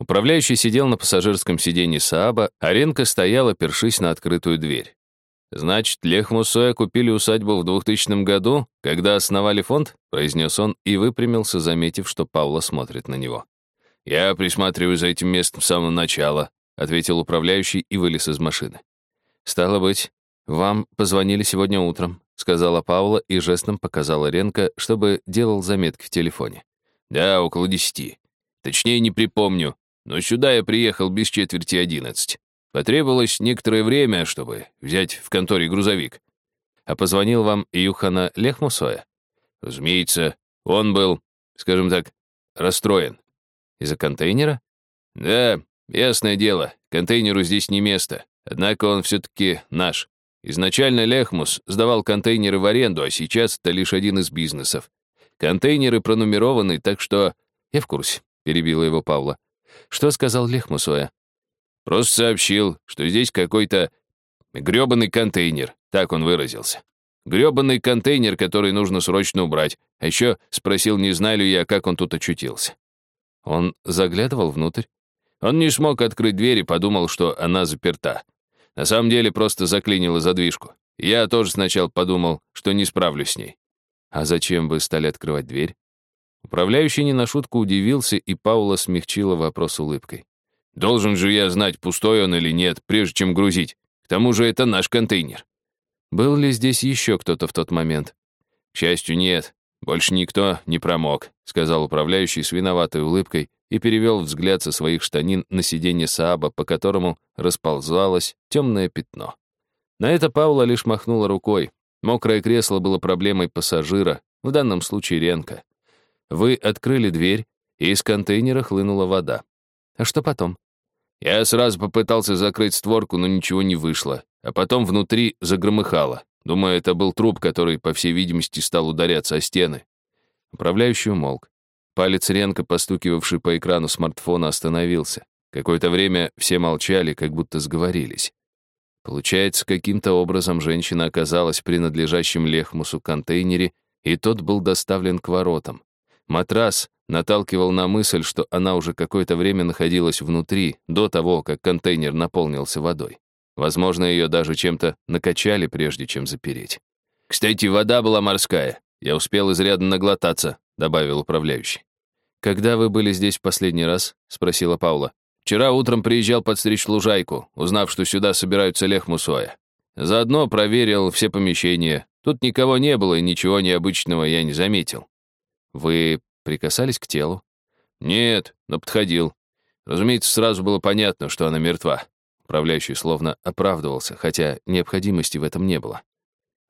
Управляющий сидел на пассажирском сиденье Сааба, а Ренка стояла, першись на открытую дверь. «Значит, Лех Мусоя купили усадьбу в 2000 году, когда основали фонд?» — произнес он и выпрямился, заметив, что Паула смотрит на него. «Я присматриваю за этим местом с самого начала», — ответил управляющий и вылез из машины. «Стало быть, вам позвонили сегодня утром», — сказала Паула и жестом показала Ренка, чтобы делал заметки в телефоне. «Да, около десяти. Точнее, не припомню, но сюда я приехал без четверти одиннадцать. Потребовалось некоторое время, чтобы взять в конторе грузовик. А позвонил вам Юхана Лехмусоя? Разумеется, он был, скажем так, расстроен. Из-за контейнера? Да, ясное дело, контейнеру здесь не место. Однако он все-таки наш. Изначально Лехмус сдавал контейнеры в аренду, а сейчас это лишь один из бизнесов. Контейнеры пронумерованы, так что... Я в курсе, перебила его Павла. Что сказал Лехмусоя? Просто сообщил, что здесь какой-то грёбаный контейнер, так он выразился. Грёбаный контейнер, который нужно срочно убрать. А еще спросил, не знаю ли я, как он тут очутился. Он заглядывал внутрь. Он не смог открыть дверь и подумал, что она заперта. На самом деле просто заклинила задвижку. Я тоже сначала подумал, что не справлюсь с ней. А зачем вы стали открывать дверь? Управляющий не на шутку удивился, и Паула смягчила вопрос улыбкой. Должен же я знать, пустой он или нет, прежде чем грузить. К тому же это наш контейнер. Был ли здесь еще кто-то в тот момент? К счастью, нет. Больше никто не промок, сказал управляющий с виноватой улыбкой и перевел взгляд со своих штанин на сиденье Сааба, по которому расползалось темное пятно. На это Паула лишь махнула рукой. Мокрое кресло было проблемой пассажира, в данном случае Ренка. Вы открыли дверь, и из контейнера хлынула вода. А что потом? Я сразу попытался закрыть створку, но ничего не вышло. А потом внутри загромыхало. Думаю, это был труп, который, по всей видимости, стал ударяться о стены. Управляющий умолк. Палец Ренка, постукивавший по экрану смартфона, остановился. Какое-то время все молчали, как будто сговорились. Получается, каким-то образом женщина оказалась в принадлежащем Лехмусу контейнере, и тот был доставлен к воротам. Матрас наталкивал на мысль, что она уже какое-то время находилась внутри, до того, как контейнер наполнился водой. Возможно, ее даже чем-то накачали, прежде чем запереть. «Кстати, вода была морская. Я успел изрядно наглотаться», — добавил управляющий. «Когда вы были здесь в последний раз?» — спросила Паула. «Вчера утром приезжал подстричь лужайку, узнав, что сюда собираются Лех Мусоя. Заодно проверил все помещения. Тут никого не было, и ничего необычного я не заметил. Вы прикасались к телу? Нет, но подходил. Разумеется, сразу было понятно, что она мертва. Управляющий словно оправдывался, хотя необходимости в этом не было.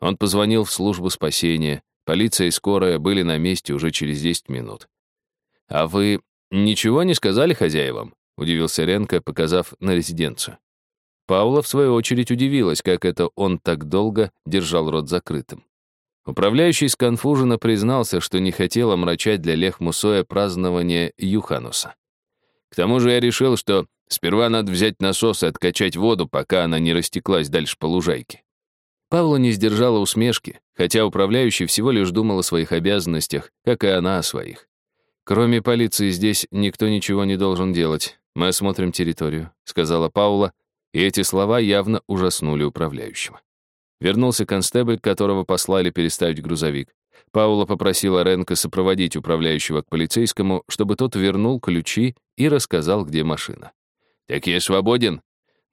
Он позвонил в службу спасения. Полиция и скорая были на месте уже через 10 минут. «А вы ничего не сказали хозяевам?» — удивился Ренко, показав на резиденцию. Паула, в свою очередь, удивилась, как это он так долго держал рот закрытым. Управляющий сконфуженно признался, что не хотел омрачать для Лех Мусоя празднование Юхануса. К тому же я решил, что сперва надо взять насос и откачать воду, пока она не растеклась дальше по лужайке. Павла не сдержала усмешки, хотя управляющий всего лишь думал о своих обязанностях, как и она о своих. «Кроме полиции здесь никто ничего не должен делать. Мы осмотрим территорию», — сказала Паула, и эти слова явно ужаснули управляющего. Вернулся констебль, которого послали переставить грузовик. Паула попросила Ренко сопроводить управляющего к полицейскому, чтобы тот вернул ключи и рассказал, где машина. «Так я свободен?»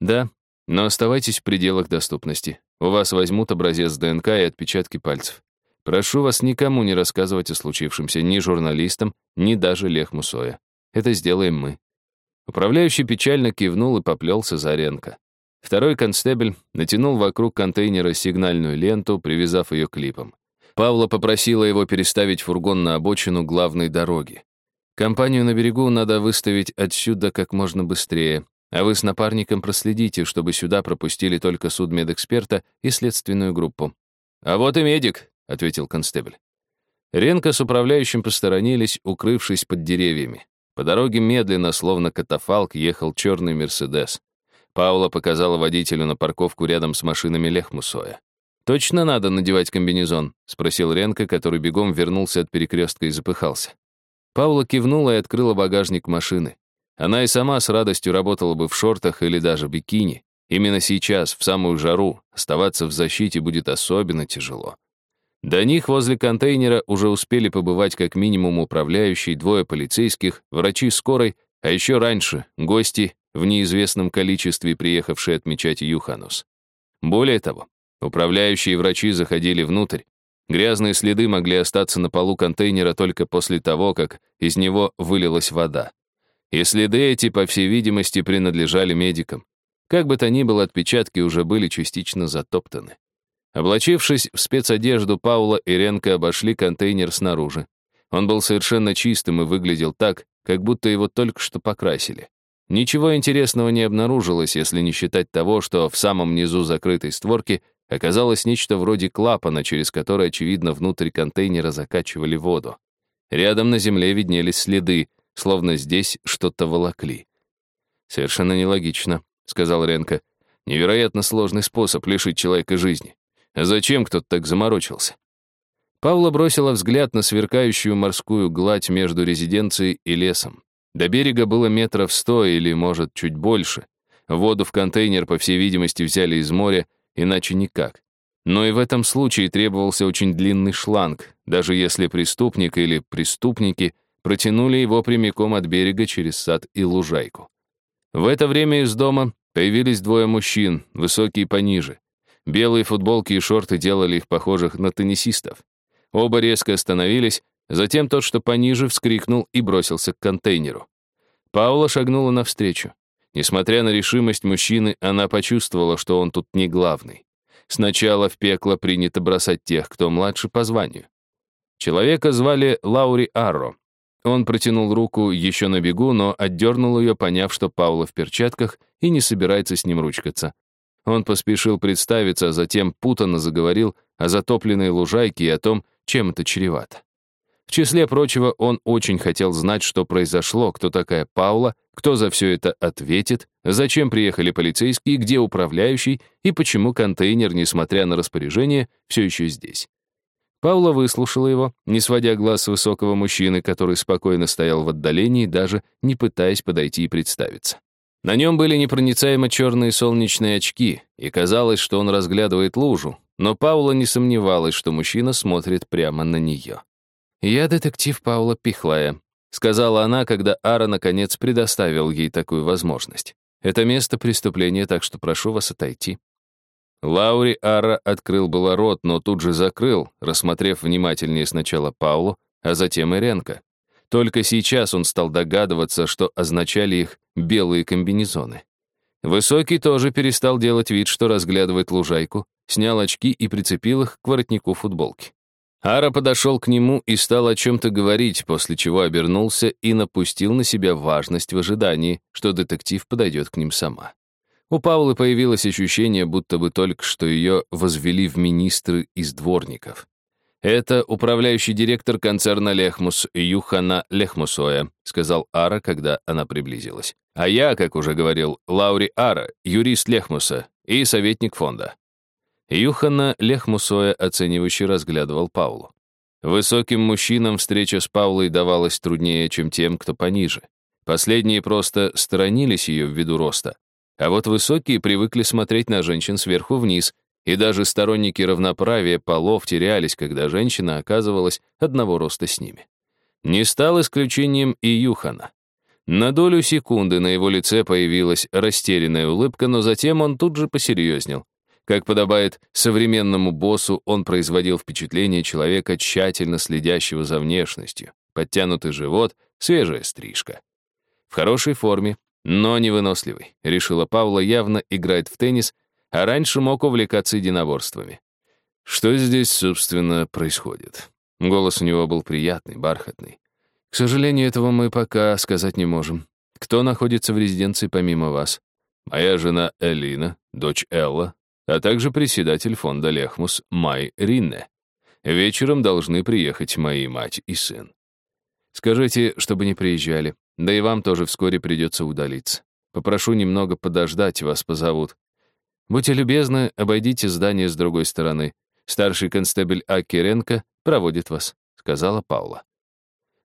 «Да, но оставайтесь в пределах доступности. У вас возьмут образец ДНК и отпечатки пальцев. Прошу вас никому не рассказывать о случившемся, ни журналистам, ни даже Лех Мусоя. Это сделаем мы». Управляющий печально кивнул и поплелся за Ренко. Второй констебль натянул вокруг контейнера сигнальную ленту, привязав ее клипом. Павла попросила его переставить фургон на обочину главной дороги. Компанию на берегу надо выставить отсюда как можно быстрее, а вы с напарником проследите, чтобы сюда пропустили только судмедэксперта и следственную группу. «А вот и медик», — ответил констебль. Ренко с управляющим посторонились, укрывшись под деревьями. По дороге медленно, словно катафалк, ехал черный «Мерседес». Паула показала водителю на парковку рядом с машинами Лехмусоя. «Точно надо надевать комбинезон?» — спросил Ренко, который бегом вернулся от перекрестка и запыхался. Паула кивнула и открыла багажник машины. Она и сама с радостью работала бы в шортах или даже бикини. Именно сейчас, в самую жару, оставаться в защите будет особенно тяжело. До них возле контейнера уже успели побывать как минимум управляющий, двое полицейских, врачи скорой, а еще раньше — гости в неизвестном количестве, приехавшие отмечать Юханус. Более того, управляющие врачи заходили внутрь. Грязные следы могли остаться на полу контейнера только после того, как из него вылилась вода. И следы эти, по всей видимости, принадлежали медикам. Как бы то ни было, отпечатки уже были частично затоптаны. Облачившись в спецодежду, Паула и Ренко обошли контейнер снаружи. Он был совершенно чистым и выглядел так, как будто его только что покрасили. Ничего интересного не обнаружилось, если не считать того, что в самом низу закрытой створки оказалось нечто вроде клапана, через который, очевидно, внутрь контейнера закачивали воду. Рядом на земле виднелись следы, словно здесь что-то волокли. «Совершенно нелогично», — сказал Ренко. «Невероятно сложный способ лишить человека жизни. А зачем кто-то так заморочился?» Павла бросила взгляд на сверкающую морскую гладь между резиденцией и лесом. До берега было метров сто или, может, чуть больше. Воду в контейнер, по всей видимости, взяли из моря, иначе никак. Но и в этом случае требовался очень длинный шланг, даже если преступник или преступники протянули его прямиком от берега через сад и лужайку. В это время из дома появились двое мужчин, высокие пониже. Белые футболки и шорты делали их похожих на теннисистов. Оба резко остановились, затем тот, что пониже, вскрикнул и бросился к контейнеру. Паула шагнула навстречу. Несмотря на решимость мужчины, она почувствовала, что он тут не главный. Сначала в пекло принято бросать тех, кто младше по званию. Человека звали Лаури Арро. Он протянул руку еще на бегу, но отдернул ее, поняв, что Паула в перчатках и не собирается с ним ручкаться. Он поспешил представиться, а затем путанно заговорил о затопленной лужайке и о том, чем это чревато. В числе прочего, он очень хотел знать, что произошло, кто такая Паула, кто за все это ответит, зачем приехали полицейские, где управляющий и почему контейнер, несмотря на распоряжение, все еще здесь. Паула выслушала его, не сводя глаз с высокого мужчины, который спокойно стоял в отдалении, даже не пытаясь подойти и представиться. На нем были непроницаемо черные солнечные очки, и казалось, что он разглядывает лужу, но Паула не сомневалась, что мужчина смотрит прямо на нее. «Я детектив Паула Пихлая», — сказала она, когда Ара наконец предоставил ей такую возможность. «Это место преступления, так что прошу вас отойти». Лаури Ара открыл было рот, но тут же закрыл, рассмотрев внимательнее сначала Паулу, а затем и Ренка. Только сейчас он стал догадываться, что означали их белые комбинезоны. Высокий тоже перестал делать вид, что разглядывает лужайку, снял очки и прицепил их к воротнику футболки. Ара подошел к нему и стал о чем-то говорить, после чего обернулся и напустил на себя важность в ожидании, что детектив подойдет к ним сама. У Паулы появилось ощущение, будто бы только что ее возвели в министры из дворников. «Это управляющий директор концерна Лехмус Юхана Лехмусоя», сказал Ара, когда она приблизилась. «А я, как уже говорил, Лаури Ара, юрист Лехмуса и советник фонда». Юхана Лехмусоя оценивающе разглядывал Паулу. Высоким мужчинам встреча с Паулой давалась труднее, чем тем, кто пониже. Последние просто сторонились ее ввиду роста, а вот высокие привыкли смотреть на женщин сверху вниз и даже сторонники равноправия полов терялись, когда женщина оказывалась одного роста с ними. Не стал исключением и Юхана. На долю секунды на его лице появилась растерянная улыбка, но затем он тут же посерьезнел. Как подобает современному боссу, он производил впечатление человека, тщательно следящего за внешностью. Подтянутый живот, свежая стрижка. В хорошей форме, но невыносливый, решила Павла, явно играет в теннис а раньше мог увлекаться единоборствами. Что здесь, собственно, происходит? Голос у него был приятный, бархатный. К сожалению, этого мы пока сказать не можем. Кто находится в резиденции помимо вас? Моя жена Элина, дочь Элла, а также председатель фонда Лехмус Май Ринне. Вечером должны приехать мои мать и сын. Скажите, чтобы не приезжали. Да и вам тоже вскоре придется удалиться. Попрошу немного подождать, вас позовут. Будьте любезны, обойдите здание с другой стороны. Старший констебль Акиренко проводит вас», — сказала Паула.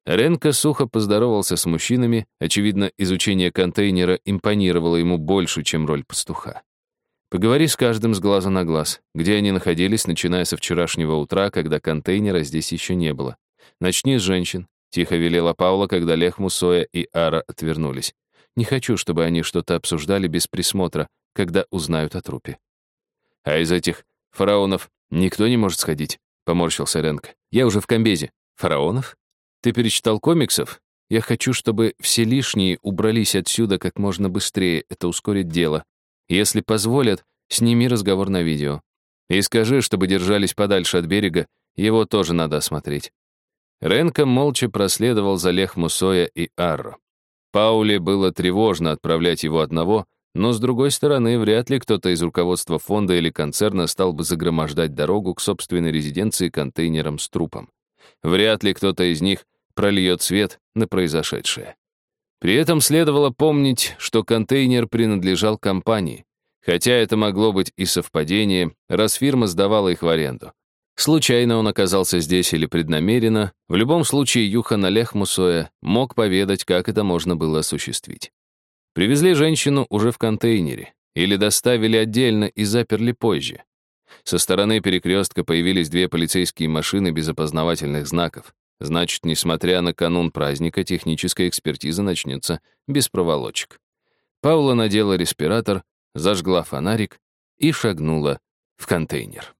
Ренко сухо поздоровался с мужчинами, очевидно, изучение контейнера импонировало ему больше, чем роль пастуха. Поговори с каждым с глаза на глаз, где они находились, начиная со вчерашнего утра, когда контейнера здесь еще не было. Начни с женщин, тихо велела Паула, когда Лех Мусоя и Ара отвернулись. Не хочу, чтобы они что-то обсуждали без присмотра, когда узнают о трупе. А из этих фараонов никто не может сходить, поморщился Ренко. Я уже в комбезе. Фараонов? Ты перечитал комиксов? Я хочу, чтобы все лишние убрались отсюда как можно быстрее, это ускорит дело. Если позволят, сними разговор на видео. И скажи, чтобы держались подальше от берега, его тоже надо осмотреть. Ренко молча проследовал за Лех Мусоя и Арро. Пауле было тревожно отправлять его одного, но, с другой стороны, вряд ли кто-то из руководства фонда или концерна стал бы загромождать дорогу к собственной резиденции контейнером с трупом. Вряд ли кто-то из них прольет свет на произошедшее. При этом следовало помнить, что контейнер принадлежал компании, хотя это могло быть и совпадение, раз фирма сдавала их в аренду. Случайно он оказался здесь или преднамеренно, в любом случае Юхан Олег мог поведать, как это можно было осуществить. Привезли женщину уже в контейнере или доставили отдельно и заперли позже. Со стороны перекрестка появились две полицейские машины без опознавательных знаков. Значит, несмотря на канун праздника, техническая экспертиза начнется без проволочек. Паула надела респиратор, зажгла фонарик и шагнула в контейнер.